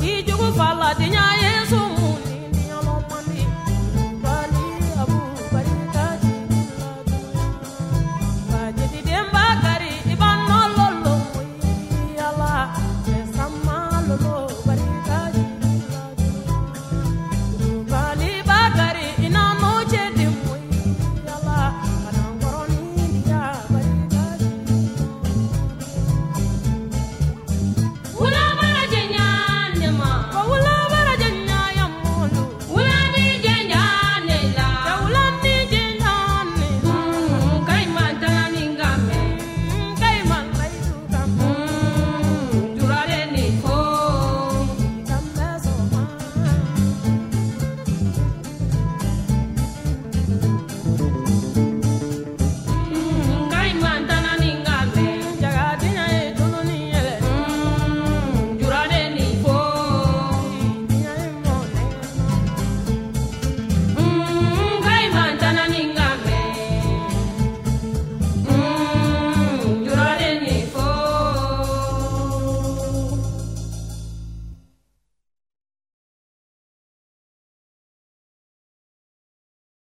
tɔnɔ jugu fa la diya ye sun